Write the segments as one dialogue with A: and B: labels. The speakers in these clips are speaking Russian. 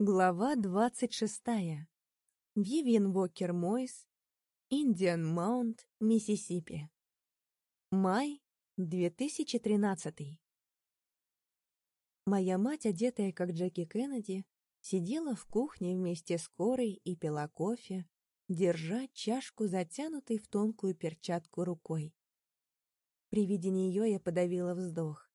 A: Глава двадцать шестая. Вивиан Уокер Мойс, Индиан Маунт, Миссисипи. Май 2013. Моя мать, одетая как Джеки Кеннеди, сидела в кухне вместе с Корой и пила кофе, держа чашку, затянутой в тонкую перчатку рукой. При виде нее я подавила вздох.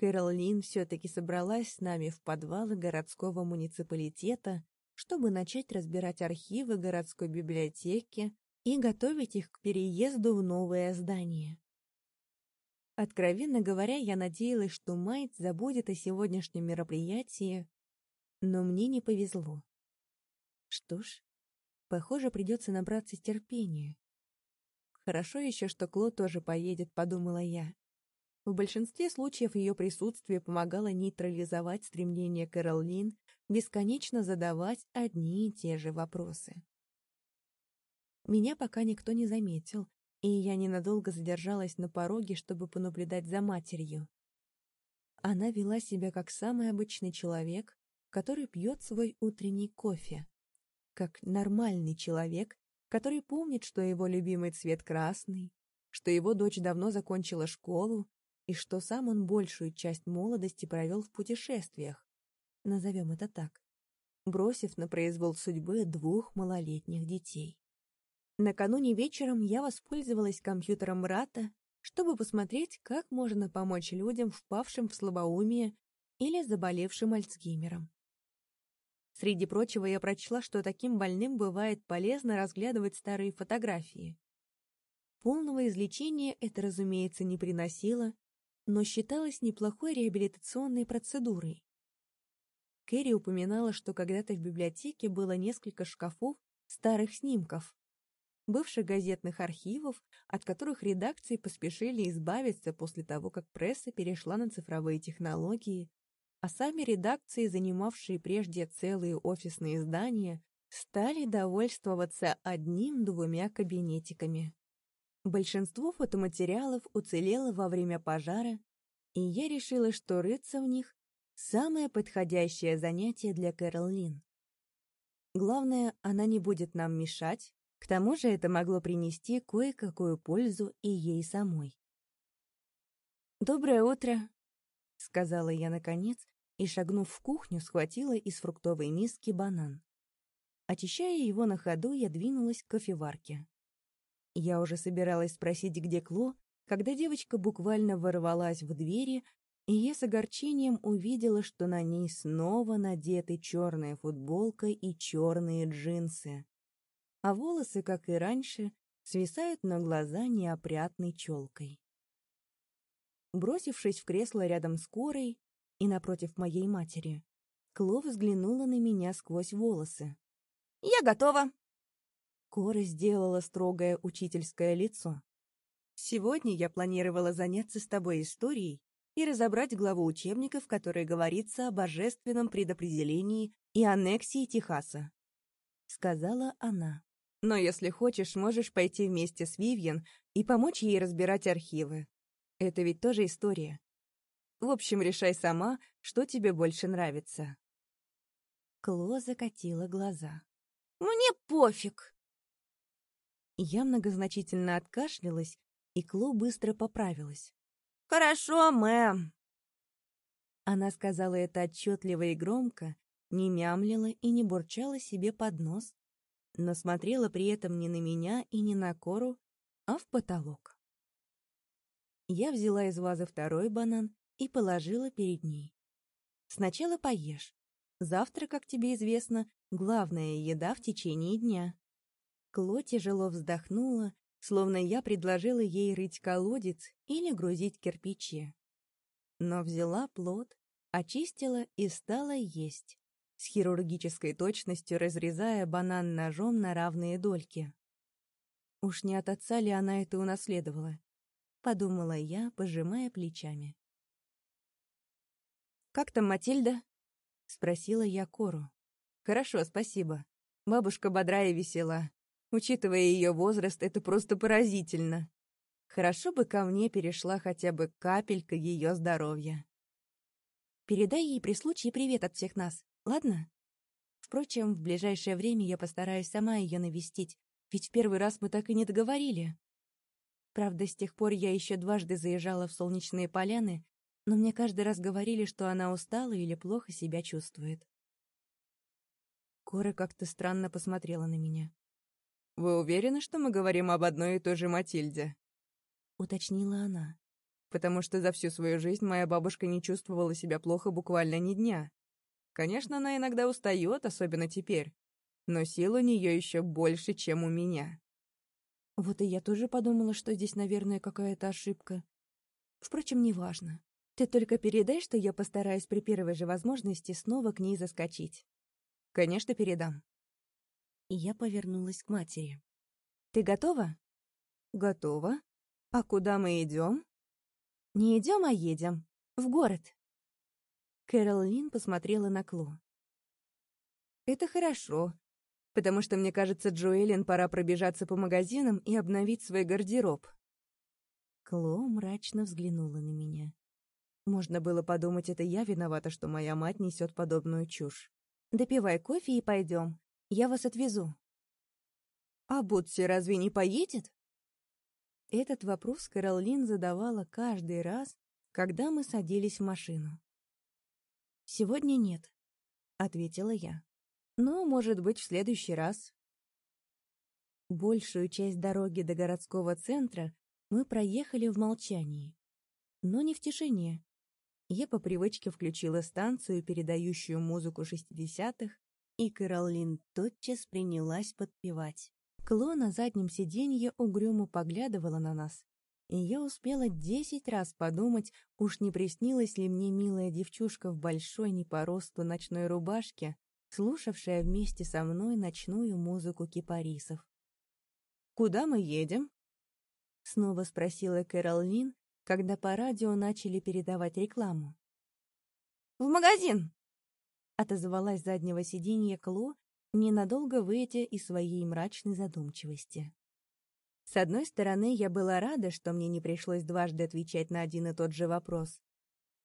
A: Кэрол Лин все-таки собралась с нами в подвалы городского муниципалитета, чтобы начать разбирать архивы городской библиотеки и готовить их к переезду в новое здание. Откровенно говоря, я надеялась, что Майт забудет о сегодняшнем мероприятии, но мне не повезло. Что ж, похоже, придется набраться терпения. Хорошо еще, что Кло тоже поедет, подумала я. В большинстве случаев ее присутствие помогало нейтрализовать стремление Кэролин бесконечно задавать одни и те же вопросы. Меня пока никто не заметил, и я ненадолго задержалась на пороге, чтобы понаблюдать за матерью. Она вела себя как самый обычный человек, который пьет свой утренний кофе. Как нормальный человек, который помнит, что его любимый цвет красный, что его дочь давно закончила школу и что сам он большую часть молодости провел в путешествиях, назовем это так, бросив на произвол судьбы двух малолетних детей. Накануне вечером я воспользовалась компьютером брата, чтобы посмотреть, как можно помочь людям, впавшим в слабоумие или заболевшим Альцгеймером. Среди прочего, я прочла, что таким больным бывает полезно разглядывать старые фотографии. Полного излечения это, разумеется, не приносило, но считалось неплохой реабилитационной процедурой. Кэрри упоминала, что когда-то в библиотеке было несколько шкафов старых снимков, бывших газетных архивов, от которых редакции поспешили избавиться после того, как пресса перешла на цифровые технологии, а сами редакции, занимавшие прежде целые офисные здания, стали довольствоваться одним-двумя кабинетиками. Большинство фотоматериалов уцелело во время пожара, и я решила, что рыться в них — самое подходящее занятие для Кэрол Лин. Главное, она не будет нам мешать, к тому же это могло принести кое-какую пользу и ей самой. «Доброе утро», — сказала я наконец, и, шагнув в кухню, схватила из фруктовой миски банан. Очищая его на ходу, я двинулась к кофеварке. Я уже собиралась спросить, где Кло, когда девочка буквально ворвалась в двери, и я с огорчением увидела, что на ней снова надеты черная футболка и черные джинсы. А волосы, как и раньше, свисают на глаза неопрятной челкой. Бросившись в кресло рядом с Корой и напротив моей матери, Кло взглянула на меня сквозь волосы. «Я готова!» Кора сделала строгое учительское лицо. «Сегодня я планировала заняться с тобой историей и разобрать главу учебника, в которой говорится о божественном предопределении и аннексии Техаса», — сказала она. «Но если хочешь, можешь пойти вместе с Вивьен и помочь ей разбирать архивы. Это ведь тоже история. В общем, решай сама, что тебе больше нравится». Кло закатила глаза. «Мне пофиг!» Я многозначительно откашлялась, и Кло быстро поправилась. «Хорошо, мэм!» Она сказала это отчетливо и громко, не мямлила и не бурчала себе под нос, но смотрела при этом не на меня и не на Кору, а в потолок. Я взяла из вазы второй банан и положила перед ней. «Сначала поешь. Завтра, как тебе известно, главная еда в течение дня». Кло тяжело вздохнула, словно я предложила ей рыть колодец или грузить кирпичи. Но взяла плод, очистила и стала есть, с хирургической точностью разрезая банан ножом на равные дольки. Уж не от отца ли она это унаследовала? Подумала я, пожимая плечами. «Как там Матильда?» — спросила я Кору. «Хорошо, спасибо. Бабушка бодрая и весела. Учитывая ее возраст, это просто поразительно. Хорошо бы ко мне перешла хотя бы капелька ее здоровья. Передай ей при случае привет от всех нас, ладно? Впрочем, в ближайшее время я постараюсь сама ее навестить, ведь в первый раз мы так и не договорили. Правда, с тех пор я еще дважды заезжала в солнечные поляны, но мне каждый раз говорили, что она устала или плохо себя чувствует. Кора как-то странно посмотрела на меня.
B: «Вы уверены, что мы говорим об одной и той же Матильде?»
A: — уточнила она.
B: «Потому что за всю свою жизнь моя бабушка не чувствовала себя плохо буквально ни дня. Конечно, она иногда устает, особенно теперь, но сил у нее еще больше, чем у меня».
A: Вот и я тоже подумала, что здесь, наверное, какая-то ошибка. Впрочем, неважно. Ты только передай, что я постараюсь при первой же возможности снова к ней заскочить.
B: Конечно, передам.
A: И я повернулась к матери. Ты готова?
B: Готова. А куда мы идем?
A: Не идем, а едем. В город. Кэрол Лин посмотрела на Кло.
B: Это хорошо, потому что, мне кажется, Джоэлин пора пробежаться по магазинам и обновить свой гардероб.
A: Кло мрачно взглянула на меня.
B: Можно было подумать, это я виновата, что моя мать несет подобную чушь.
A: Допивай кофе и пойдем. Я вас отвезу.
B: А Бутси разве не поедет?
A: Этот вопрос Кэролин задавала каждый раз, когда мы садились в машину. «Сегодня нет», — ответила я. «Но, может быть, в следующий раз». Большую часть дороги до городского центра мы проехали в молчании. Но не в тишине. Я по привычке включила станцию, передающую музыку шестидесятых, и Кэролин тотчас принялась подпевать. Кло на заднем сиденье угрюмо поглядывала на нас, и я успела десять раз подумать, уж не приснилась ли мне милая девчушка в большой не по росту ночной рубашке, слушавшая вместе со мной ночную музыку кипарисов.
B: «Куда мы едем?»
A: — снова спросила Кэролин, когда по радио начали передавать рекламу.
B: «В магазин!»
A: — отозвалась заднего сиденья Кло, ненадолго выйдя из своей мрачной задумчивости. С одной стороны, я была рада, что мне не пришлось дважды отвечать на один и тот же вопрос.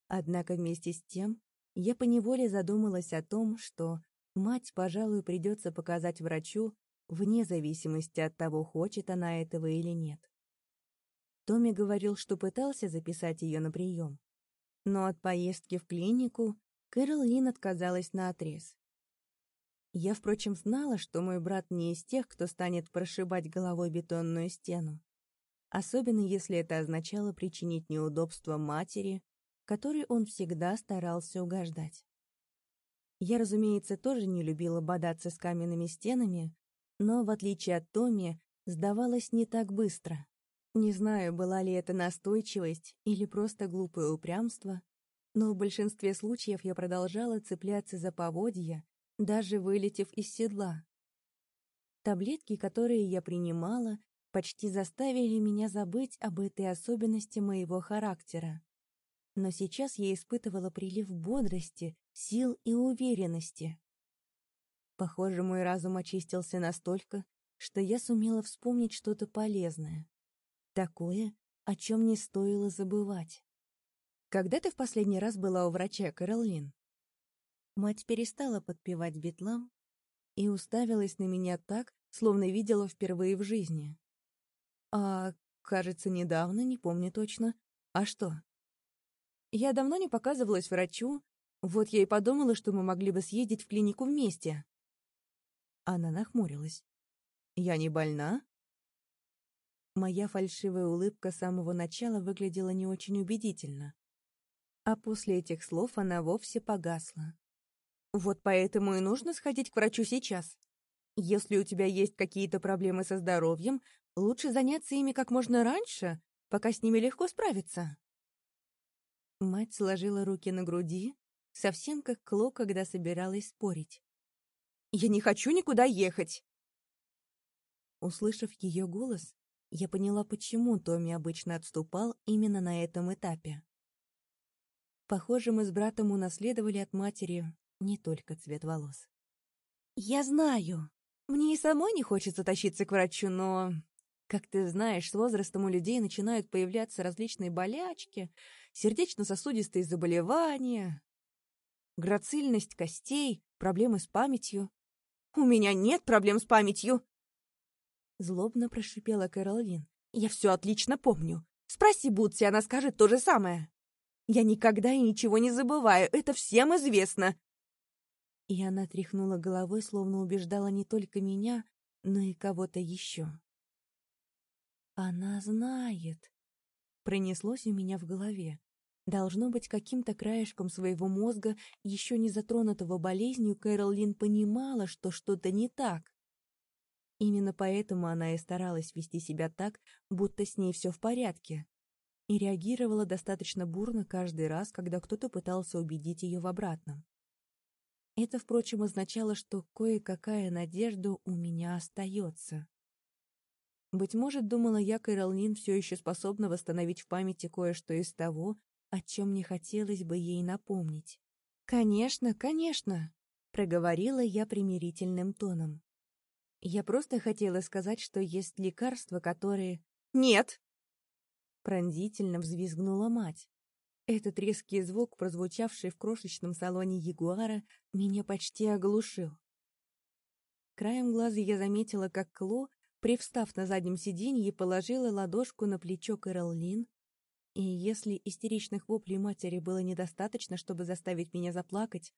A: Однако вместе с тем я поневоле задумалась о том, что мать, пожалуй, придется показать врачу, вне зависимости от того, хочет она этого или нет. Томми говорил, что пытался записать ее на прием. Но от поездки в клинику Кэрол Лин отказалась наотрез. Я, впрочем, знала, что мой брат не из тех, кто станет прошибать головой бетонную стену. Особенно если это означало причинить неудобства матери, которой он всегда старался угождать. Я, разумеется, тоже не любила бодаться с каменными стенами, но, в отличие от Томми, сдавалась не так быстро. Не знаю, была ли это настойчивость или просто глупое упрямство, но в большинстве случаев я продолжала цепляться за поводья, даже вылетев из седла. Таблетки, которые я принимала, почти заставили меня забыть об этой особенности моего характера. Но сейчас я испытывала прилив бодрости, сил и уверенности. Похоже, мой разум очистился настолько, что я сумела вспомнить что-то полезное. Такое, о чем не стоило забывать. «Когда ты в последний раз была у врача, Кэролин?» Мать перестала подпевать битлам и уставилась на меня так, словно видела впервые в жизни. «А, кажется, недавно, не помню точно. А что?» «Я давно не показывалась врачу, вот я и подумала, что мы могли бы съездить в клинику вместе». Она нахмурилась. «Я не больна?» Моя фальшивая улыбка с самого начала выглядела не очень убедительно. А после этих слов она вовсе погасла. Вот поэтому и нужно сходить к врачу сейчас. Если у тебя есть какие-то проблемы со здоровьем, лучше заняться ими как можно раньше, пока с ними легко справиться. Мать сложила руки на груди, совсем как Кло, когда собиралась спорить. «Я не хочу никуда ехать!» Услышав ее голос, я поняла, почему Томми обычно отступал именно на этом этапе. Похоже, мы с братом унаследовали от матери не только цвет волос. «Я знаю. Мне и самой не хочется тащиться к врачу, но... Как ты знаешь, с возрастом у людей начинают появляться различные болячки, сердечно-сосудистые заболевания, грацильность костей, Проблемы с памятью.
B: «У меня нет проблем с памятью!»
A: Злобно прошипела Кэролин.
B: «Я все отлично помню. Спроси Бутси, она скажет то же самое. Я никогда и ничего не забываю, это всем известно!»
A: И она тряхнула головой, словно убеждала не только меня, но и кого-то еще. «Она знает!» Пронеслось у меня в голове. Должно быть, каким-то краешком своего мозга, еще не затронутого болезнью, Кэрол Лин понимала, что что-то не так. Именно поэтому она и старалась вести себя так, будто с ней все в порядке. И реагировала достаточно бурно каждый раз, когда кто-то пытался убедить ее в обратном. Это, впрочем, означало, что кое-какая надежда у меня остается. Быть может, думала я, Кэрол Лин все еще способна восстановить в памяти кое-что из того, о чем мне хотелось бы ей напомнить. «Конечно, конечно», — проговорила я примирительным тоном. Я просто хотела сказать, что есть лекарства, которые...
B: «Нет!»
A: Пронзительно взвизгнула мать. Этот резкий звук, прозвучавший в крошечном салоне Ягуара, меня почти оглушил. Краем глаза я заметила, как Кло, привстав на заднем сиденье, положила ладошку на плечо Кэрол Лин, и если истеричных воплей матери было недостаточно, чтобы заставить меня заплакать,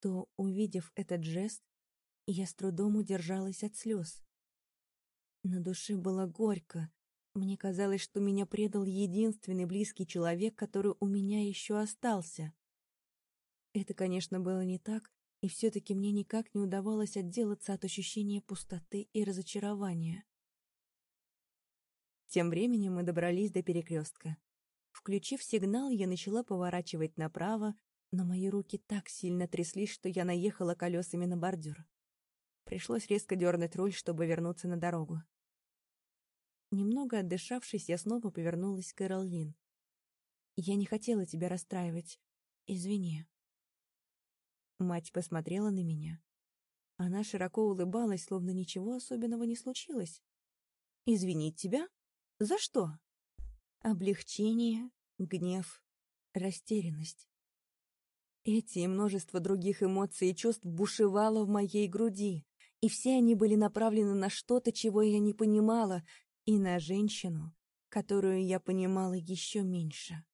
A: то, увидев этот жест, я с трудом удержалась от слез. На душе было горько. Мне казалось, что меня предал единственный близкий человек, который у меня еще остался. Это, конечно, было не так, и все-таки мне никак не удавалось отделаться от ощущения пустоты и разочарования. Тем временем мы добрались до перекрестка. Включив сигнал, я начала поворачивать направо, но мои руки так сильно тряслись, что я наехала колесами на бордюр. Пришлось резко дернуть руль, чтобы вернуться на дорогу. Немного отдышавшись, я снова повернулась к Эролин. «Я не хотела тебя расстраивать. Извини». Мать посмотрела на меня. Она широко улыбалась, словно ничего особенного не случилось. «Извинить тебя? За что?» облегчение, гнев, растерянность. Эти и множество других эмоций и чувств бушевало в моей груди, и все они были направлены на что-то, чего я не понимала, и на женщину, которую я понимала еще меньше.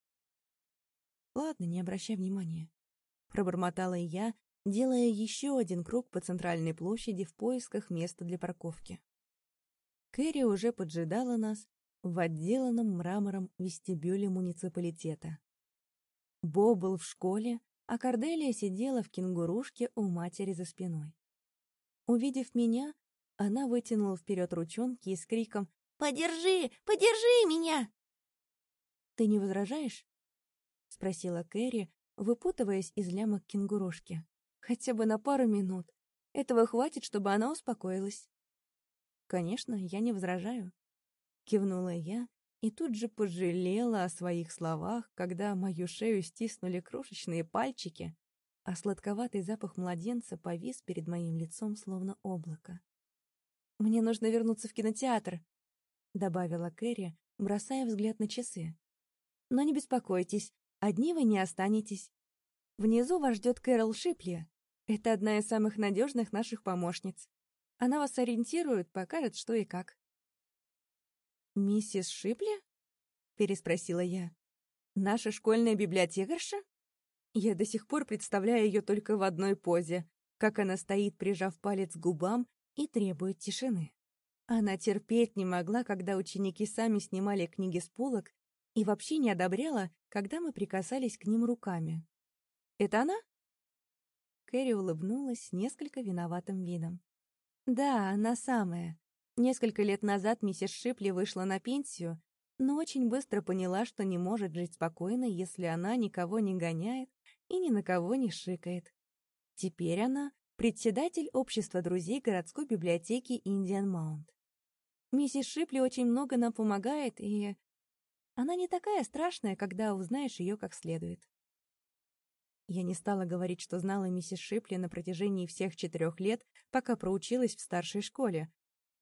A: «Ладно, не обращай внимания», — пробормотала я, делая еще один круг по центральной площади в поисках места для парковки. Кэрри уже поджидала нас, в отделанном мрамором вестибюле муниципалитета. Бо был в школе, а Корделия сидела в кенгурушке у матери за спиной. Увидев меня, она вытянула вперед ручонки и с криком «Подержи! Подержи меня!» «Ты не возражаешь?» — спросила Кэрри, выпутываясь из лямок кенгурушки. «Хотя бы на пару минут. Этого хватит, чтобы она успокоилась». «Конечно, я не возражаю», Кивнула я и тут же пожалела о своих словах, когда мою шею стиснули крошечные пальчики, а сладковатый запах младенца повис перед моим лицом, словно облако. «Мне нужно вернуться в кинотеатр», — добавила Кэрри, бросая взгляд на часы. «Но не беспокойтесь, одни вы не останетесь. Внизу вас ждет Кэрол Шипли. Это одна из самых надежных наших помощниц. Она вас ориентирует, покажет, что и как». «Миссис Шипли?» — переспросила я. «Наша школьная библиотекарша?» Я до сих пор представляю ее только в одной позе, как она стоит, прижав палец к губам и требует тишины. Она терпеть не могла, когда ученики сами снимали книги с полок и вообще не одобряла, когда мы прикасались к ним руками. «Это она?» Кэрри улыбнулась несколько виноватым видом. «Да, она самая. Несколько лет назад миссис Шипли вышла на пенсию, но очень быстро поняла, что не может жить спокойно, если она никого не гоняет и ни на кого не шикает. Теперь она председатель общества друзей городской библиотеки Индиан Маунт. Миссис Шипли очень много нам помогает, и она не такая страшная, когда узнаешь ее как следует. Я не стала говорить, что знала миссис Шипли на протяжении всех четырех лет, пока проучилась в старшей школе,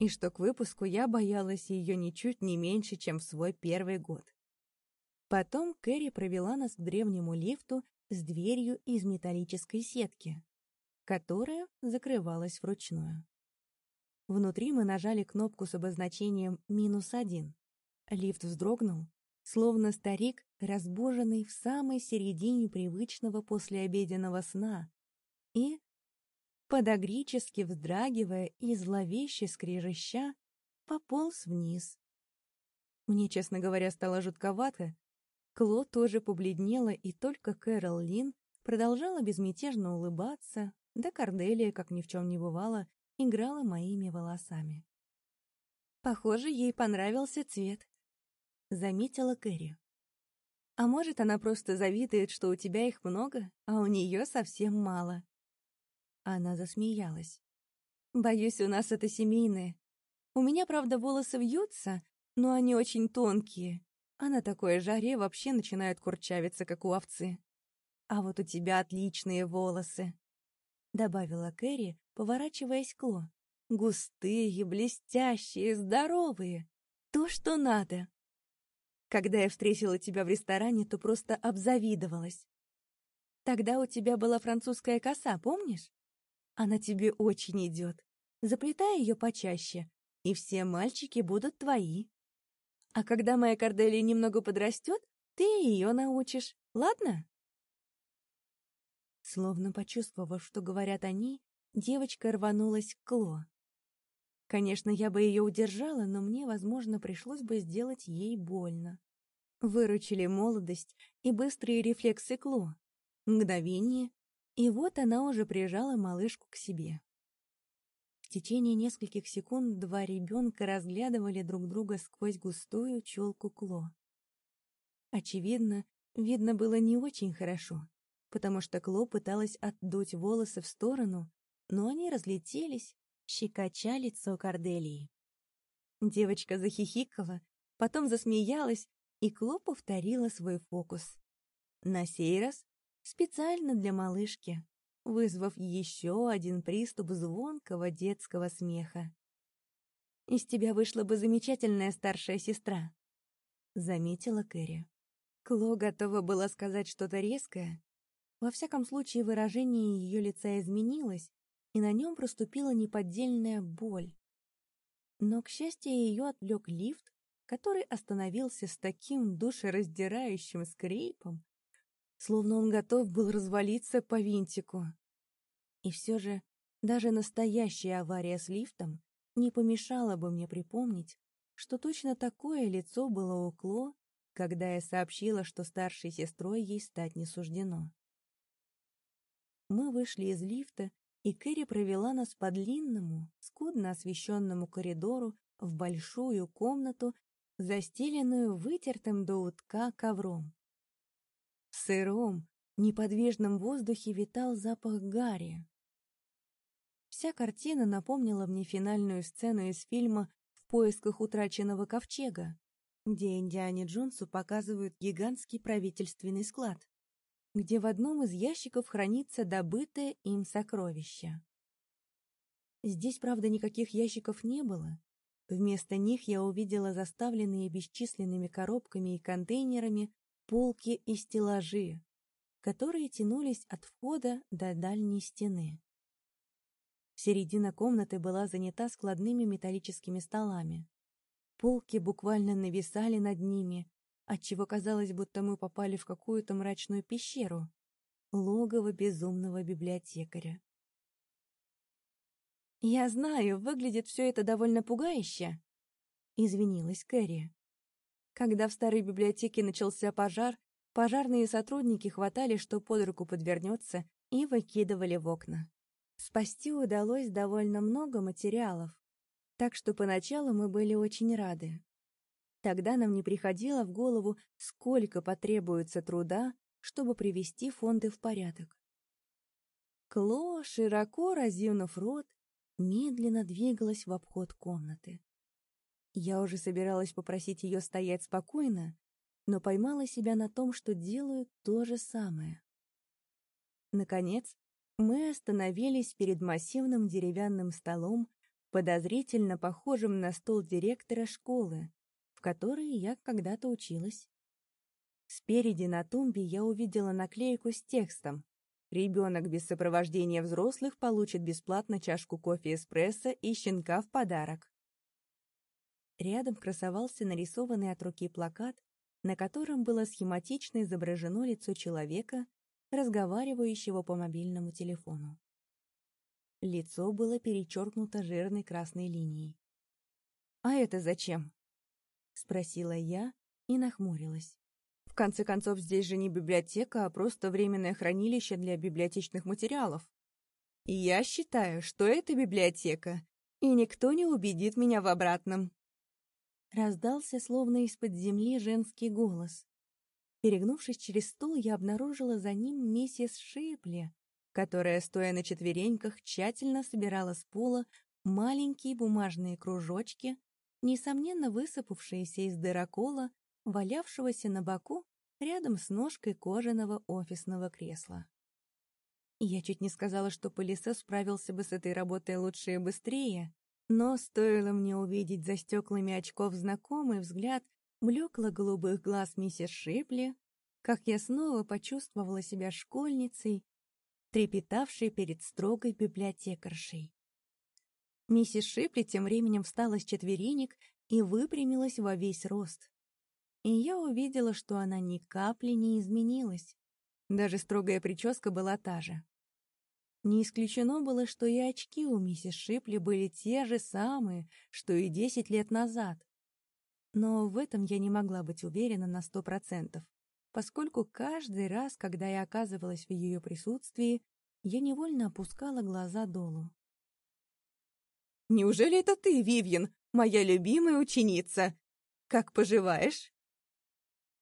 A: и что к выпуску я боялась ее ничуть не меньше, чем в свой первый год. Потом Кэрри провела нас к древнему лифту с дверью из металлической сетки. которая закрывалась вручную. Внутри мы нажали кнопку с обозначением «минус один». Лифт вздрогнул, словно старик, разбуженный в самой середине привычного послеобеденного сна, и, подогрически вздрагивая и зловеще скрежеща, пополз вниз. Мне, честно говоря, стало жутковато. Кло тоже побледнела, и только Кэрол Лин продолжала безмятежно улыбаться, да Корделия, как ни в чем не бывало, играла моими волосами. «Похоже, ей понравился цвет», — заметила Кэрри. «А может, она просто завидует, что у тебя их много, а у нее совсем мало». Она засмеялась. «Боюсь, у нас это семейное. У меня, правда, волосы вьются, но они очень тонкие, а на такой жаре вообще начинают курчавиться, как у овцы. А вот у тебя отличные волосы», — добавила Кэрри, поворачиваясь к Ло. «Густые, блестящие, здоровые. То, что надо. Когда я встретила тебя в ресторане, то просто обзавидовалась. Тогда у тебя была французская коса, помнишь? Она тебе очень идет. Заплетай ее почаще, и все мальчики будут твои. А когда моя Корделия немного подрастет, ты ее научишь, ладно?» Словно почувствовав, что говорят они, девочка рванулась к Кло. Конечно, я бы ее удержала, но мне, возможно, пришлось бы сделать ей больно. Выручили молодость и быстрые рефлексы Кло. Мгновение, и вот она уже прижала малышку к себе. В течение нескольких секунд два ребенка разглядывали друг друга сквозь густую челку Кло. Очевидно, видно было не очень хорошо, потому что Кло пыталась отдуть волосы в сторону, но они разлетелись, щекоча лицо Корделии. Девочка захихикала, потом засмеялась, и Кло повторила свой фокус. На сей раз специально для малышки, вызвав еще один приступ звонкого детского смеха. «Из тебя вышла бы замечательная старшая сестра», — заметила Кэрри. Кло готова была сказать что-то резкое. Во всяком случае, выражение ее лица изменилось, и на нем проступила неподдельная боль. Но, к счастью, ее отвлек лифт, который остановился с таким душераздирающим скрипом, словно он готов был развалиться по винтику. И все же даже настоящая авария с лифтом не помешала бы мне припомнить, что точно такое лицо было у Кло, когда я сообщила, что старшей сестрой ей стать не суждено. Мы вышли из лифта, и Кэрри провела нас по длинному, скудно освещенному коридору в большую комнату, застеленную вытертым до утка ковром. В сыром, неподвижном воздухе витал запах гари. Вся картина напомнила мне финальную сцену из фильма «В поисках утраченного ковчега», где Индиане Джонсу показывают гигантский правительственный склад, где в одном из ящиков хранится добытое им сокровище. Здесь, правда, никаких ящиков не было. Вместо них я увидела заставленные бесчисленными коробками и контейнерами полки и стеллажи, которые тянулись от входа до дальней стены. Середина комнаты была занята складными металлическими столами. Полки буквально нависали над ними, отчего казалось, будто мы попали в какую-то мрачную пещеру, логово безумного библиотекаря. «Я знаю, выглядит все это довольно пугающе», — извинилась Кэрри. Когда в старой библиотеке начался пожар, пожарные сотрудники хватали, что под руку подвернется, и выкидывали в окна. Спасти удалось довольно много материалов, так что поначалу мы были очень рады. Тогда нам не приходило в голову, сколько потребуется труда, чтобы привести фонды в порядок. Кло, широко разъюнув рот, медленно двигалась в обход комнаты. Я уже собиралась попросить ее стоять спокойно, но поймала себя на том, что делаю то же самое. Наконец, мы остановились перед массивным деревянным столом, подозрительно похожим на стол директора школы, которой я когда-то училась. Спереди на тумбе я увидела наклейку с текстом
B: Ребенок без сопровождения взрослых получит бесплатно чашку кофе-эспрессо и щенка в подарок.
A: Рядом красовался нарисованный от руки плакат, на котором было схематично изображено лицо человека, разговаривающего по мобильному телефону. Лицо было перечеркнуто жирной красной линией.
B: «А это зачем?»
A: — спросила я и нахмурилась.
B: В конце концов, здесь же не библиотека, а просто временное хранилище для библиотечных материалов. И я считаю, что это библиотека, и никто не убедит меня в обратном.
A: Раздался словно из-под земли женский голос. Перегнувшись через стол, я обнаружила за ним миссис Шипли, которая, стоя на четвереньках, тщательно собирала с пола маленькие бумажные кружочки, несомненно высыпавшиеся из дырокола, валявшегося на боку рядом с ножкой кожаного офисного кресла. Я чуть не сказала, что пылесос справился бы с этой работой лучше и быстрее, но стоило мне увидеть за стеклами очков знакомый взгляд блекло-голубых глаз миссис Шипли, как я снова почувствовала себя школьницей, трепетавшей перед строгой библиотекаршей. Миссис Шипли тем временем встала с четверенек и выпрямилась во весь рост. И я увидела, что она ни капли не изменилась. Даже строгая прическа была та же. Не исключено было, что и очки у миссис Шипли были те же самые, что и десять лет назад. Но в этом я не могла быть уверена на сто процентов поскольку каждый раз, когда я оказывалась в ее присутствии, я невольно опускала глаза долу.
B: «Неужели это ты, Вивьен, моя любимая ученица? Как поживаешь?»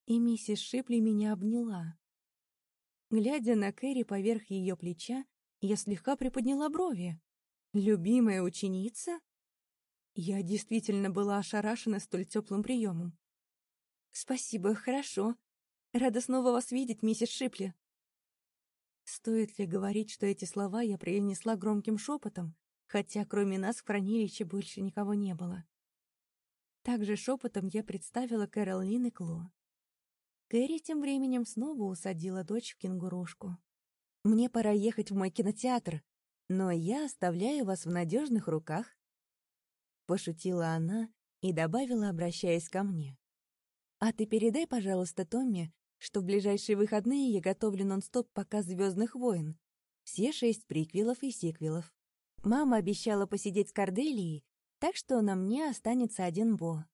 A: И миссис Шипли меня обняла. Глядя на Кэрри поверх ее плеча, я слегка приподняла брови. «Любимая ученица?» Я действительно была ошарашена столь теплым приемом. «Спасибо, хорошо. Рада снова вас видеть, миссис Шипли. Стоит ли говорить, что эти слова я произнесла громким шепотом, хотя кроме нас в хранилище больше никого не было? Также шепотом я представила Кэролин и Кло. Кэрри тем временем снова усадила дочь в кенгурушку. «Мне пора ехать в мой кинотеатр, но я оставляю вас в надежных руках», — пошутила она и добавила, обращаясь ко мне. «А ты передай, пожалуйста, Томми, что в ближайшие выходные я готовлю нон-стоп показ «Звездных войн». Все шесть приквелов и сиквелов. Мама обещала посидеть с Корделией, так что на мне останется один Бо.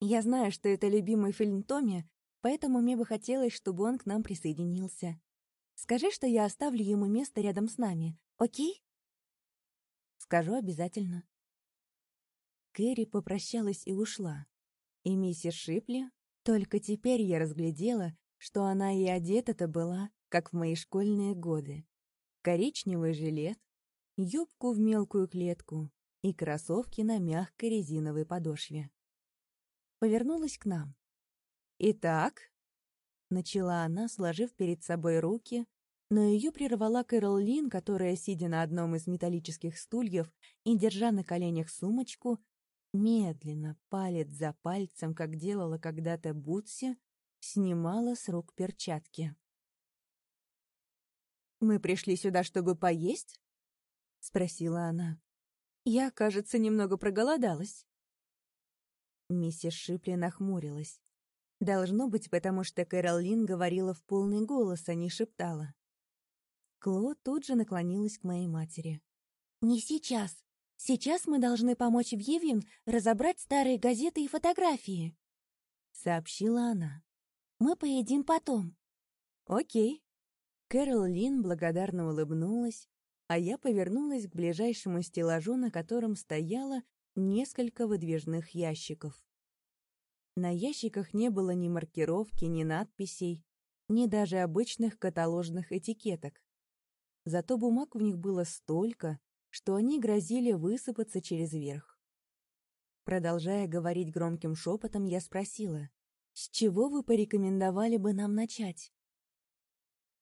A: Я знаю, что это любимый фильм Томми, поэтому мне бы хотелось, чтобы он к нам присоединился. Скажи, что я оставлю ему место рядом с нами, окей? Скажу обязательно. Кэрри попрощалась и ушла. И миссис Шипли, только теперь я разглядела, что она и одета-то была, как в мои школьные годы. Коричневый жилет, юбку в мелкую клетку и кроссовки на мягкой резиновой подошве. Повернулась к нам. «Итак», — начала она, сложив перед собой руки, но ее прервала Кэрол Лин, которая, сидя на одном из металлических стульев и держа на коленях сумочку, медленно, палец за пальцем, как делала когда-то Бутси, снимала с рук перчатки. «Мы пришли сюда, чтобы поесть?» — спросила она. «Я, кажется, немного проголодалась». Миссис Шипли нахмурилась. Должно быть, потому что Кэролин говорила в полный голос, а не шептала. Кло тут же наклонилась к моей матери. «Не сейчас. Сейчас мы должны помочь Вьевьен разобрать старые газеты и фотографии», — сообщила она. Мы поедим потом». «Окей». Кэрол Лин благодарно улыбнулась, а я повернулась к ближайшему стеллажу, на котором стояло несколько выдвижных ящиков. На ящиках не было ни маркировки, ни надписей, ни даже обычных каталожных этикеток. Зато бумаг в них было столько, что они грозили высыпаться через верх. Продолжая говорить громким шепотом, я спросила, с чего вы порекомендовали бы нам начать?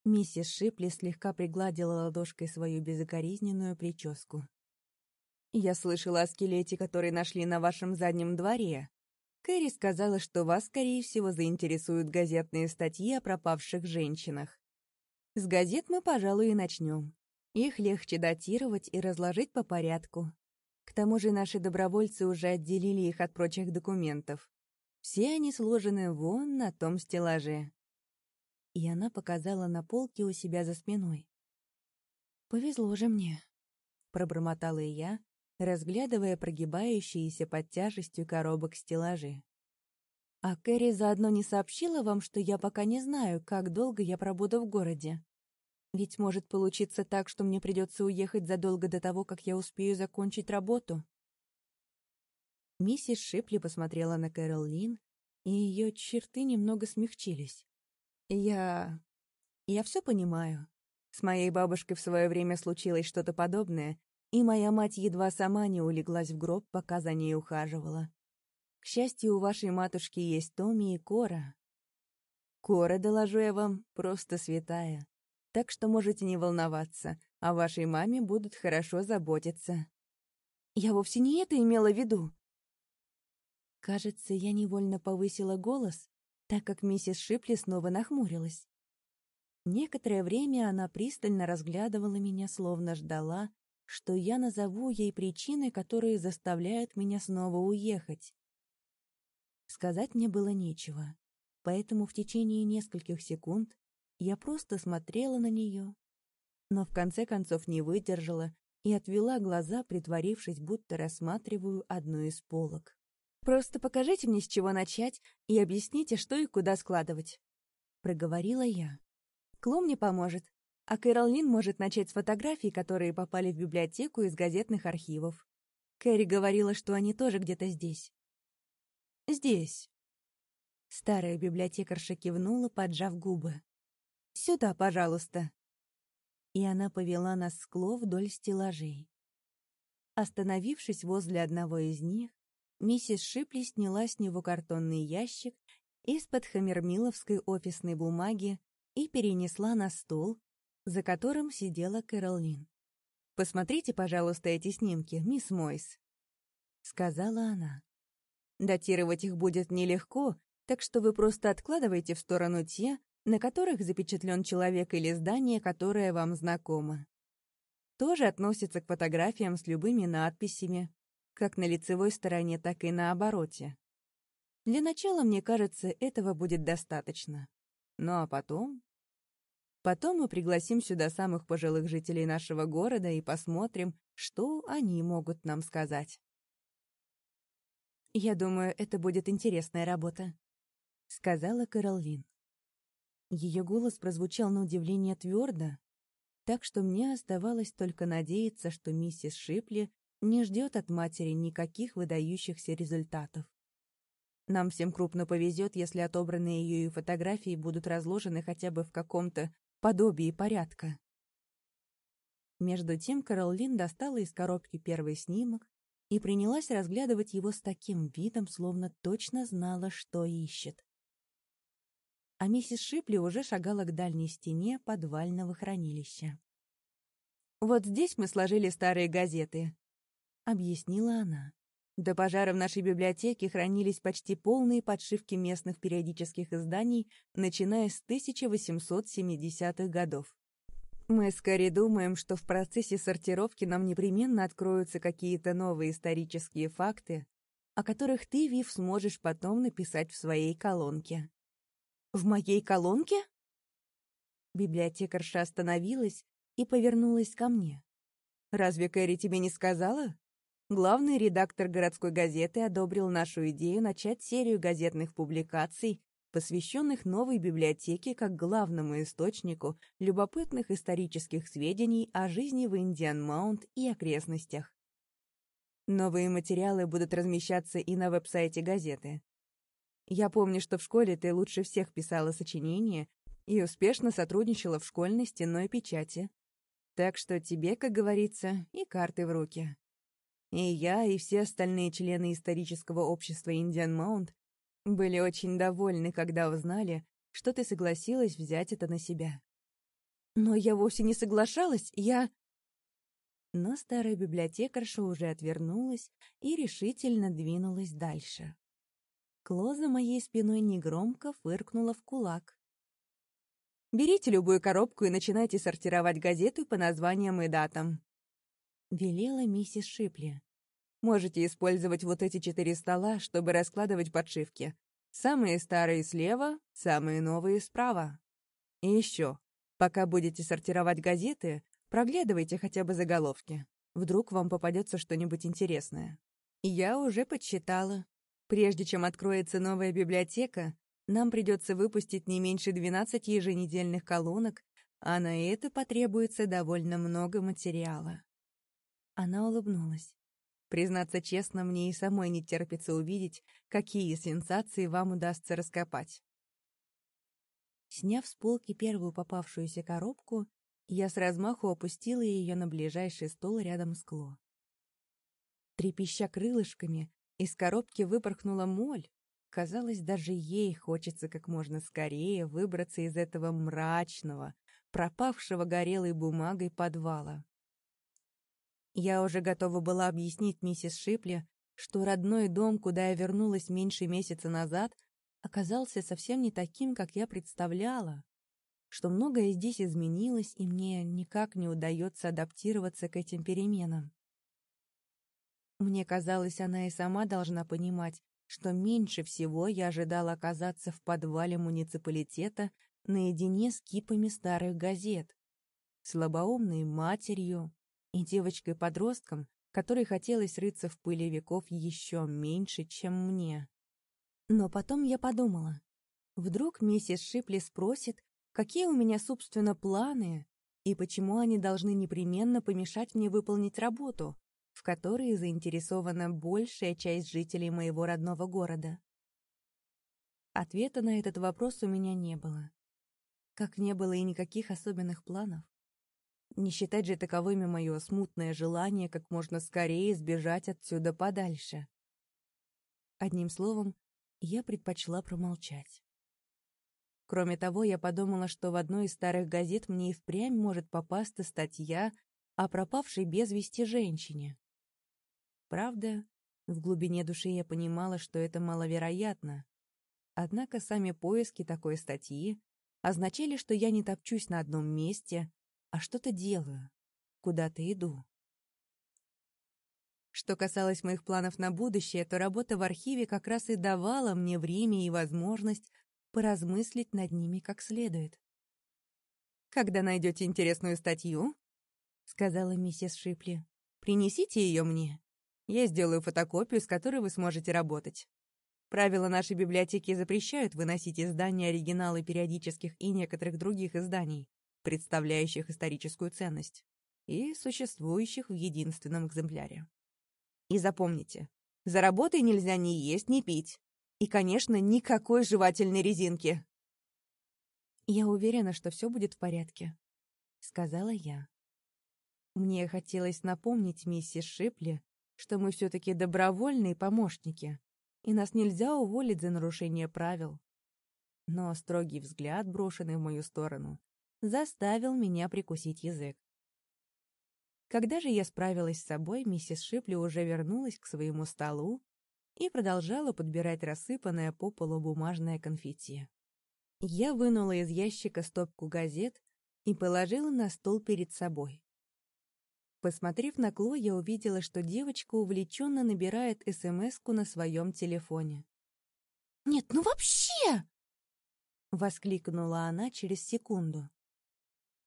A: Миссис Шипли слегка пригладила ладошкой свою безукоризненную прическу. «Я слышала о скелете, который нашли на вашем заднем дворе. Кэрри сказала, что вас, скорее всего, заинтересуют газетные статьи о пропавших женщинах.
B: С газет мы, пожалуй, и начнем. Их легче датировать и разложить по порядку. К тому же наши добровольцы уже отделили их от прочих документов. Все они сложены вон на том стеллаже. И она показала на полке у себя за спиной. «Повезло же мне», — пробормотала я, разглядывая прогибающиеся под тяжестью коробок стеллажи. «А Кэрри заодно не сообщила вам, что я пока не знаю, как долго я пробуду в городе? Ведь может получиться так, что мне придется уехать задолго до того, как я успею закончить работу». Миссис Шипли посмотрела на Кэрол Лин, и ее черты немного смягчились. «Я... я все понимаю. С моей бабушкой в свое время случилось что-то подобное, и моя мать едва сама не улеглась в гроб, пока за ней ухаживала. К счастью, у вашей матушки есть Томи и Кора. Кора, доложу я вам, просто святая. Так что можете не волноваться, о вашей маме будут хорошо заботиться. Я вовсе не это имела в виду. Кажется, я невольно повысила голос, так как миссис Шипли снова нахмурилась. Некоторое время она пристально разглядывала меня, словно ждала, что я назову ей причины, которые заставляют меня снова уехать. Сказать мне было нечего, поэтому в течение нескольких секунд я просто смотрела на нее, но в конце концов не выдержала и отвела глаза, притворившись, будто рассматриваю одну из полок. «Просто покажите мне, с чего начать, и объясните, что и куда складывать», — проговорила я. Кло мне поможет, а Кэролин может начать с фотографий, которые попали в библиотеку из газетных архивов. Кэрри говорила, что они тоже где-то здесь. «Здесь». Старая библиотекарша кивнула, поджав губы. «Сюда, пожалуйста». И она повела нас с Кло вдоль стеллажей. Остановившись возле одного из них, миссис Шипли сняла с него картонный ящик из-под хамермиловской офисной бумаги и перенесла на стол, за которым сидела Кэролин. «Посмотрите, пожалуйста, эти снимки, мисс Мойс», — сказала она. «Датировать их будет нелегко, так что вы просто откладывайте в сторону те, на которых запечатлен человек или здание, которое вам знакомо. Тоже относится к фотографиям с любыми надписями, как на лицевой стороне, так и на обороте. Для начала, мне кажется, этого будет достаточно. Ну а потом Потом мы пригласим сюда самых пожилых жителей нашего города и посмотрим, что они могут нам сказать. «Я думаю, это будет интересная работа», — сказала Кэролин. Ее голос прозвучал на удивление твердо, так что мне оставалось только надеяться, что миссис Шипли не ждет от матери никаких выдающихся результатов. Нам всем крупно повезет, если отобранные ею фотографии будут разложены хотя бы в каком-то подобии порядка. Между тем Каролин достала из коробки первый снимок и принялась разглядывать его с таким видом, словно точно знала, что ищет. А миссис Шипли уже шагала к дальней стене подвального хранилища. «Вот здесь мы сложили старые газеты», — объяснила она. До пожара в нашей библиотеке хранились почти полные подшивки местных периодических изданий, начиная с 1870-х годов. Мы скорее думаем, что в процессе сортировки нам непременно откроются какие-то новые исторические факты, о которых ты, Вив, сможешь потом написать в своей колонке. В моей колонке? Библиотекарша остановилась и повернулась ко мне. «Разве Кэрри тебе не сказала?» Главный редактор городской газеты одобрил нашу идею начать серию газетных публикаций, посвященных новой библиотеке как главному источнику любопытных исторических сведений о жизни в Индиан-Маунт и окрестностях. Новые материалы будут размещаться и на веб-сайте газеты. Я помню, что в школе ты лучше всех писала сочинения и успешно сотрудничала в школьной стенной печати. Так что тебе, как говорится, и карты в руки. И я, и все остальные члены исторического общества Индиан Маунт были очень довольны, когда узнали, что ты согласилась взять это на себя. Но я вовсе не соглашалась, я... Но старая библиотекарша уже отвернулась и решительно двинулась дальше. Кло за моей спиной негромко фыркнула в кулак. Берите любую коробку и начинайте сортировать газеты по названиям и датам. Велела миссис Шипли. Можете использовать вот эти четыре стола, чтобы раскладывать подшивки. Самые старые слева, самые новые справа. И еще, пока будете сортировать газеты, проглядывайте хотя бы заголовки. Вдруг вам попадется что-нибудь интересное. Я уже подсчитала. Прежде чем откроется новая библиотека, нам придется выпустить не меньше 12 еженедельных колонок, а на это потребуется довольно много материала. Она улыбнулась. Признаться честно, мне и самой не терпится увидеть, какие сенсации вам удастся раскопать. Сняв с полки первую попавшуюся коробку, я с размаху опустила ее на ближайший стол рядом с Кло. Трепеща крылышками, из коробки выпорхнула моль. Казалось, даже ей хочется как можно скорее выбраться из этого мрачного, пропавшего горелой бумагой подвала. Я уже готова была объяснить миссис Шипли, что родной дом, куда я вернулась меньше месяца назад, оказался совсем не таким, как я представляла, что многое здесь изменилось, и мне никак не удается адаптироваться к этим переменам. Мне казалось, она и сама должна понимать, что меньше всего я ожидала оказаться в подвале муниципалитета наедине с кипами старых газет, слабоумной матерью и девочкой-подростком, которой хотелось рыться в пыли веков еще меньше, чем мне. Но потом я подумала, вдруг миссис Шипли спросит, какие у меня, собственно, планы и почему они должны непременно помешать мне выполнить работу, в которой заинтересована большая часть жителей моего родного города? Ответа на этот вопрос у меня не было. Как не было и никаких особенных планов. Не считать же таковыми мое смутное желание как можно скорее сбежать отсюда подальше. Одним словом, я предпочла промолчать. Кроме того, я подумала, что в одной из старых газет мне и впрямь может попасться статья о пропавшей без вести женщине. Правда, в глубине души я понимала, что это маловероятно. Однако сами поиски такой статьи означали, что я не топчусь на одном месте, а что-то делаю, куда-то иду. Что касалось моих планов на будущее, то работа в архиве как раз и давала мне время и возможность поразмыслить над ними как следует. «Когда найдете интересную статью, — сказала миссис Шипли, — принесите ее мне. Я сделаю фотокопию, с которой вы сможете работать. Правила нашей библиотеки запрещают выносить издания оригиналы периодических и некоторых других изданий, представляющих историческую ценность, и существующих в единственном экземпляре. И запомните, за работой нельзя ни есть, ни пить. И, конечно, никакой жевательной резинки. «Я уверена, что все будет в порядке», — сказала я. Мне хотелось напомнить миссис Шипли, что мы все-таки добровольные помощники, и нас нельзя уволить за нарушение правил. Но строгий взгляд, брошенный в мою сторону, заставил меня прикусить язык. Когда же я справилась с собой, миссис Шипли уже вернулась к своему столу и продолжала подбирать рассыпанное по полу бумажное конфетти. Я вынула из ящика стопку газет и положила на стол перед собой. Посмотрев на Кло, я увидела, что девочка увлеченно набирает СМС-ку на своем телефоне.
C: «Нет, ну вообще!»
B: — воскликнула она через секунду.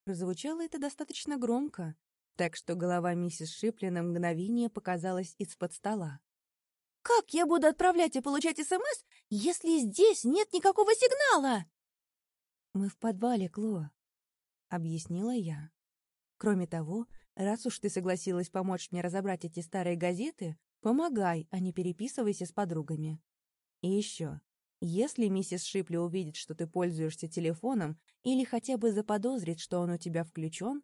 B: Прозвучало это достаточно громко, так что голова миссис Шипли на мгновение показалась из-под стола.
C: «Как я буду отправлять и получать СМС, если здесь нет никакого сигнала?»
B: «Мы в подвале, Кло», — объяснила я. «Кроме того, Раз уж ты согласилась помочь мне разобрать эти старые газеты, помогай, а не переписывайся с подругами. И еще, если миссис Шипли увидит, что ты пользуешься телефоном или хотя бы заподозрит, что он у тебя включен,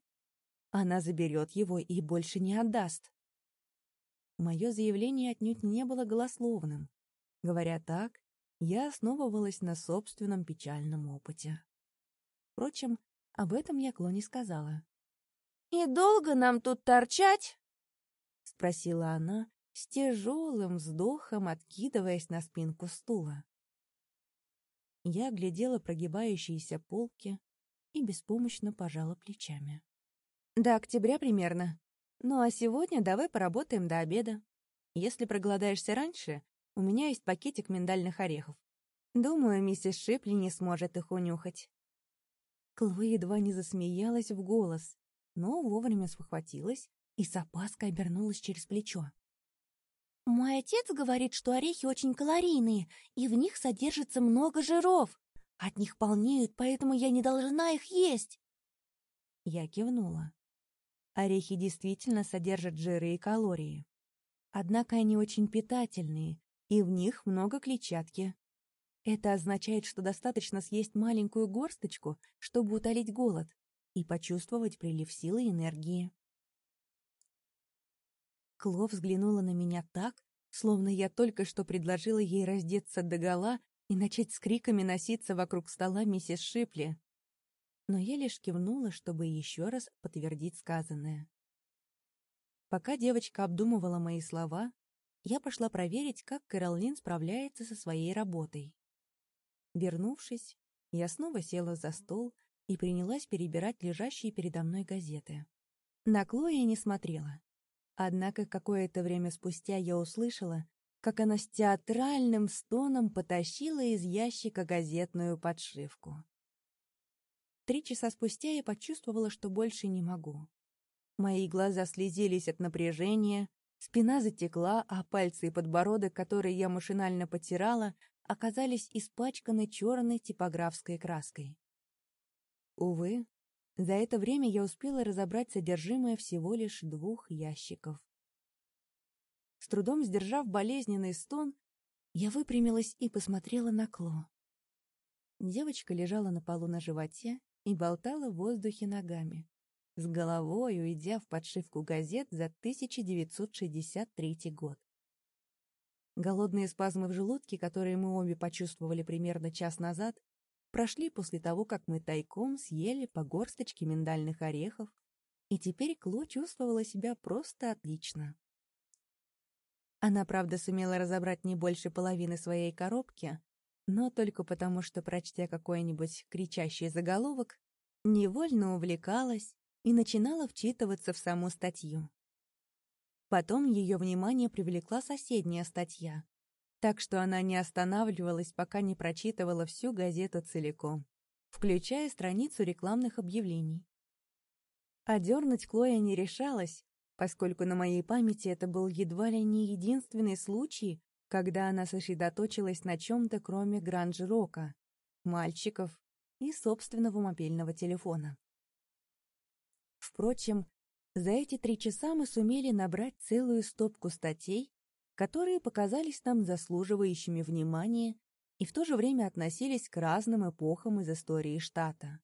B: она заберет его и больше не отдаст. Мое заявление отнюдь не было голословным. Говоря так, я основывалась на собственном печальном опыте. Впрочем, об этом я Кло не сказала.
C: «И долго нам тут торчать?»
B: — спросила она, с тяжелым вздохом откидываясь на спинку стула. Я глядела прогибающиеся полки
A: и беспомощно пожала плечами.
B: «До октября примерно. Ну а сегодня давай поработаем до обеда. Если проголодаешься раньше, у меня есть пакетик миндальных орехов. Думаю, миссис Шипли не сможет их унюхать».
A: Клоя едва не засмеялась в голос, но вовремя спохватилась и с опаской обернулась через плечо.
C: «Мой отец говорит, что орехи очень калорийные, и в них содержится много жиров. От них полнеют, поэтому я не должна их есть».
A: Я кивнула. Орехи действительно содержат жиры и калории. Однако они очень питательные, и в них много клетчатки. Это означает, что достаточно съесть маленькую горсточку, чтобы утолить голод и почувствовать прилив силы и энергии. Кло взглянула на меня так, словно я только что предложила ей раздеться догола и начать с криками носиться вокруг стола миссис Шипли. Но я лишь кивнула, чтобы еще раз подтвердить сказанное. Пока девочка обдумывала мои слова, я пошла проверить, как Кэролин справляется со своей работой. Вернувшись, я снова села за стол и принялась перебирать лежащие передо мной газеты. На Клоя не смотрела. Однако какое-то время спустя я услышала, как она с театральным стоном потащила из ящика газетную подшивку. Три часа спустя я почувствовала, что больше не могу. Мои глаза слезились от напряжения, спина затекла, а пальцы и подбородок, которые я машинально потирала, оказались испачканы черной типографской краской. Увы, за это время я успела разобрать содержимое всего лишь двух ящиков. С трудом сдержав болезненный стон, я выпрямилась и посмотрела на Кло. Девочка лежала на полу на животе и болтала в воздухе ногами, с головой уйдя в подшивку газет за 1963 год. Голодные спазмы в желудке, которые мы обе почувствовали примерно час назад, прошли после того, как мы тайком съели по горсточке миндальных орехов, и теперь Кло чувствовала себя просто отлично. Она, правда, сумела разобрать не больше половины своей коробки, но только потому, что, прочтя какой-нибудь кричащий заголовок, невольно увлекалась и начинала вчитываться в саму статью. Потом ее внимание привлекла соседняя статья, так что она не останавливалась, пока не прочитывала всю газету целиком, включая страницу рекламных объявлений. Одернуть Клоя не решалась, поскольку на моей памяти это был едва ли не единственный случай, когда она сосредоточилась на чем-то, кроме гранж-рока, мальчиков и собственного мобильного телефона. Впрочем, за эти три часа мы сумели набрать целую стопку статей, которые показались нам заслуживающими внимания и в то же время относились к разным эпохам из истории штата.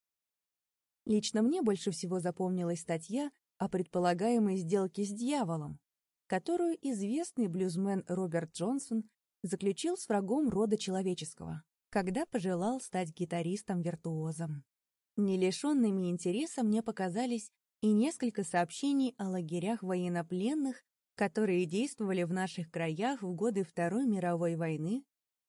A: Лично мне больше всего запомнилась статья о предполагаемой сделке с дьяволом, которую известный блюзмен Роберт Джонсон заключил с врагом рода человеческого, когда пожелал стать гитаристом-виртуозом. Не лишенными интереса мне показались и несколько сообщений о лагерях военнопленных которые действовали в наших краях в годы Второй мировой войны,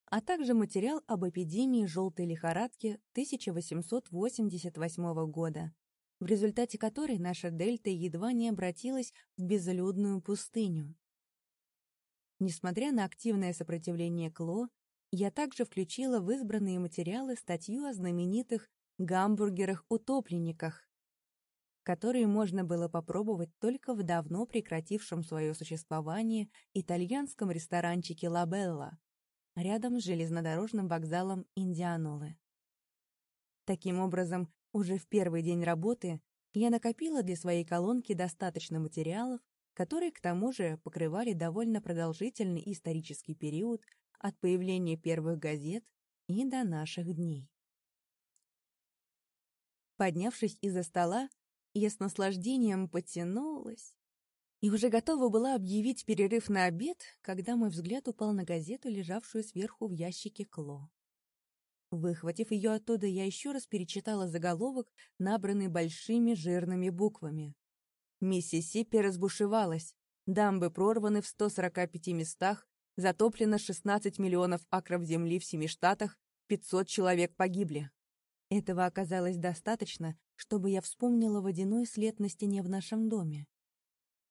A: а также материал об эпидемии желтой лихорадки 1888 года, в результате которой наша дельта едва не обратилась в безлюдную пустыню. Несмотря на активное сопротивление Кло, я также включила в избранные материалы статью о знаменитых гамбургерах-утопленниках, которые можно было попробовать только в давно прекратившем свое существование итальянском ресторанчике «Ла Белла», рядом с железнодорожным вокзалом Индианолы. Таким образом, уже в первый день работы я накопила для своей колонки достаточно материалов, которые к тому же покрывали довольно продолжительный исторический период от появления первых газет и до наших дней. Поднявшись из-за стола, я с наслаждением потянулась и уже готова была объявить перерыв на обед, когда мой взгляд упал на газету, лежавшую сверху в ящике Кло. Выхватив ее оттуда, я еще раз перечитала заголовок, набранный большими жирными буквами. Миссисипи разбушевалась. Дамбы прорваны в 145 местах, затоплено 16 миллионов акров земли в семи штатах, 500 человек погибли. Этого оказалось достаточно, чтобы я вспомнила водяной след на стене в нашем доме.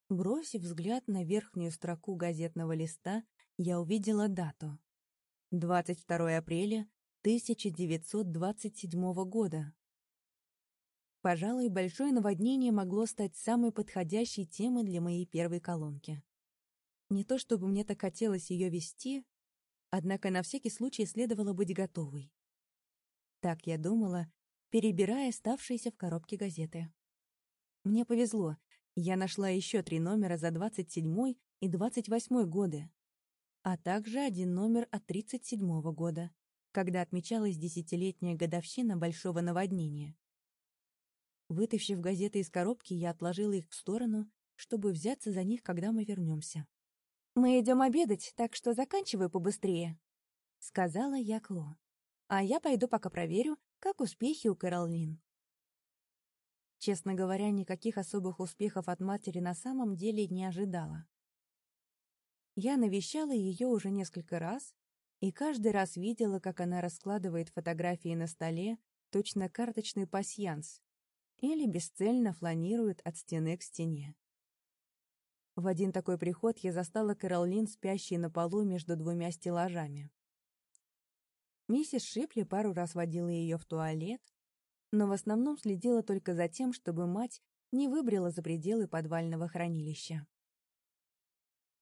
A: Бросив взгляд на верхнюю строку газетного листа, я увидела дату. 22 апреля 1927 года. Пожалуй, большое наводнение могло стать самой подходящей темой для моей первой колонки. Не то чтобы мне так хотелось ее вести, однако на всякий случай следовало быть готовой. Так я думала, перебирая оставшиеся в коробке газеты. Мне повезло, я нашла еще три номера за 27 и 28 годы, а также один номер от 37 года, когда отмечалась десятилетняя годовщина большого наводнения. Вытащив газеты из коробки, я отложила их в сторону, чтобы взяться за них, когда мы вернемся. «Мы идем обедать, так что заканчивай побыстрее», — сказала я Кло. «А я пойду пока проверю, как успехи у Кэролин». Честно говоря, никаких особых успехов от матери на самом деле не ожидала. Я навещала ее уже несколько раз, и каждый раз видела, как она раскладывает фотографии на столе, точно карточный пасьянс, или бесцельно фланирует от стены к стене. В один такой приход я застала Кэролин, спящей на полу между двумя стеллажами. Миссис Шипли пару раз водила ее в туалет, но в основном следила только за тем, чтобы мать не выбрела за пределы подвального хранилища.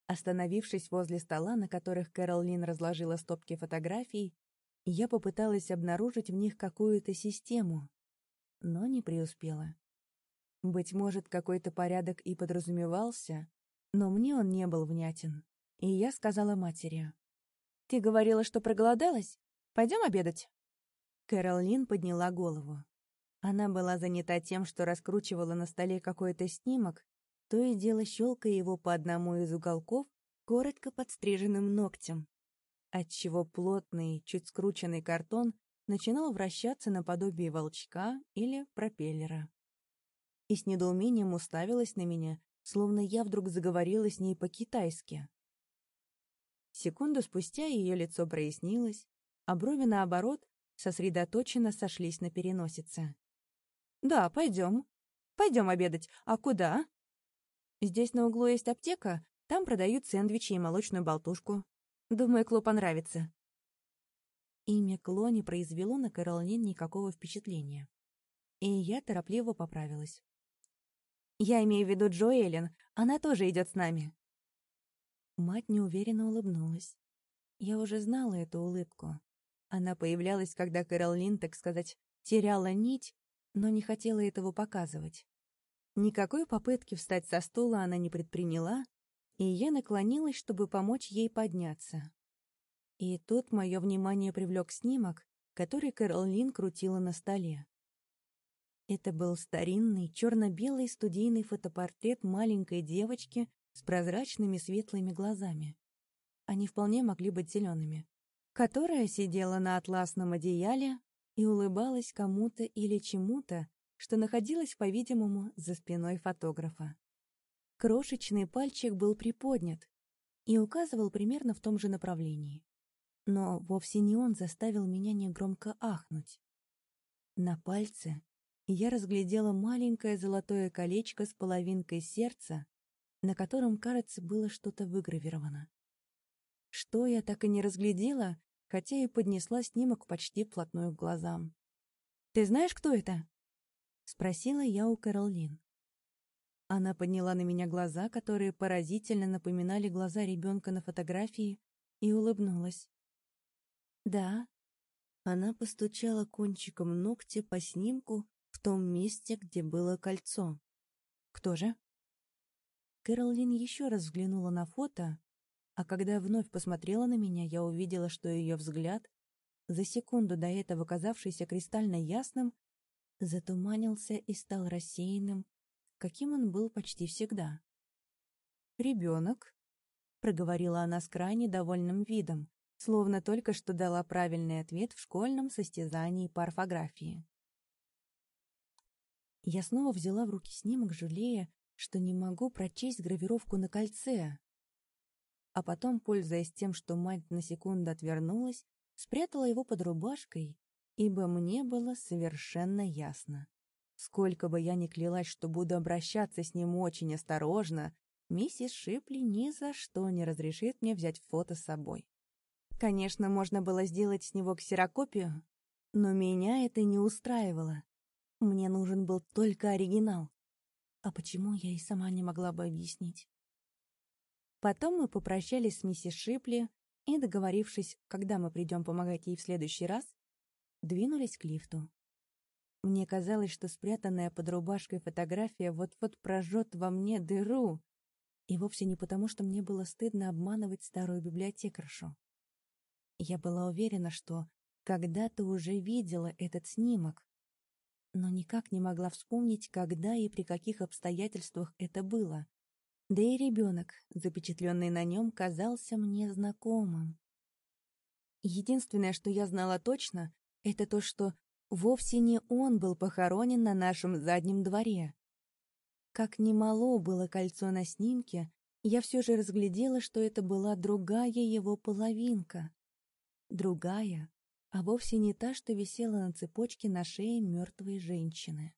A: Остановившись возле стола, на которых Кэролин разложила стопки фотографий, я попыталась обнаружить в них какую-то систему, но не преуспела. Быть может, какой-то порядок и подразумевался, но мне он не был внятен. И я сказала матери. «Ты говорила, что проголодалась? Пойдем обедать?» Кэрол подняла голову. Она была занята тем, что раскручивала на столе какой-то снимок, то и дело щелкая его по одному из уголков коротко подстриженным ногтем, отчего плотный, чуть скрученный картон начинал вращаться наподобие волчка или пропеллера. И с недоумением уставилась на меня, словно я вдруг заговорила с ней по-китайски. Секунду спустя ее лицо прояснилось, а брови, наоборот, сосредоточенно сошлись на переносице. «Да, пойдем. Пойдем обедать. А куда?» «Здесь на углу есть аптека, там продают сэндвичи и молочную болтушку. Думаю, Кло понравится. Имя Кло не произвело на Кэролин никакого впечатления. И я торопливо поправилась. «Я имею в виду Джоэлин, она тоже идет с нами». Мать неуверенно улыбнулась. Я уже знала эту улыбку. Она появлялась, когда Кэролин, так сказать, теряла нить, но не хотела этого показывать. Никакой попытки встать со стула она не предприняла, и я наклонилась, чтобы помочь ей подняться. И тут мое внимание привлек снимок, который Кэролин крутила на столе. Это был старинный черно-белый студийный фотопортрет маленькой девочки с прозрачными светлыми глазами. Они вполне могли быть зелеными. Которая сидела на атласном одеяле и улыбалась кому-то или чему-то, что находилось, по-видимому, за спиной фотографа. Крошечный пальчик был приподнят и указывал примерно в том же направлении. Но вовсе не он заставил меня негромко ахнуть. На пальце я разглядела маленькое золотое колечко с половинкой сердца, на котором, кажется, было что-то выгравировано. Что я так и не разглядела, хотя и поднесла снимок почти вплотную к глазам. «Ты знаешь, кто это?» — спросила я у Кэролин. Она подняла на меня глаза, которые поразительно напоминали глаза ребенка на фотографии, и улыбнулась. Да. Она постучала кончиком ногтя по снимку в том месте, где было кольцо. Кто же? Кэролин еще раз взглянула на фото, а когда вновь посмотрела на меня, я увидела, что ее взгляд, за секунду до этого казавшийся кристально ясным, затуманился и стал рассеянным, каким он был почти всегда. «Ребенок», — проговорила она с крайне довольным видом, словно только что дала правильный ответ в школьном состязании по орфографии. Я снова взяла в руки снимок, жалея, что не могу прочесть гравировку на кольце. А потом, пользуясь тем, что мать на секунду отвернулась, спрятала его под рубашкой ибо мне было совершенно ясно. Сколько бы я ни клялась, что буду обращаться с ним очень осторожно, миссис Шипли ни за что не разрешит мне взять фото с собой. Конечно, можно было сделать с него ксерокопию, но меня это не устраивало. Мне нужен был только оригинал. А почему, я и сама не могла бы объяснить. Потом мы попрощались с миссис Шипли и, договорившись, когда мы придем помогать ей в следующий раз, двинулись к лифту. Мне казалось, что спрятанная под рубашкой фотография вот-вот прожжет во мне дыру, и вовсе не потому, что мне было стыдно обманывать старую библиотекаршу. Я была уверена, что когда-то уже видела этот снимок, но никак не могла вспомнить, когда и при каких обстоятельствах это было. Да и ребенок, запечатленный на нем, казался мне знакомым. Единственное, что я знала точно, это то, что вовсе не он был похоронен на нашем заднем дворе. Как немало было кольцо на снимке, я все же разглядела, что это была другая его половинка. Другая, а вовсе не та, что висела на цепочке на шее мертвой женщины.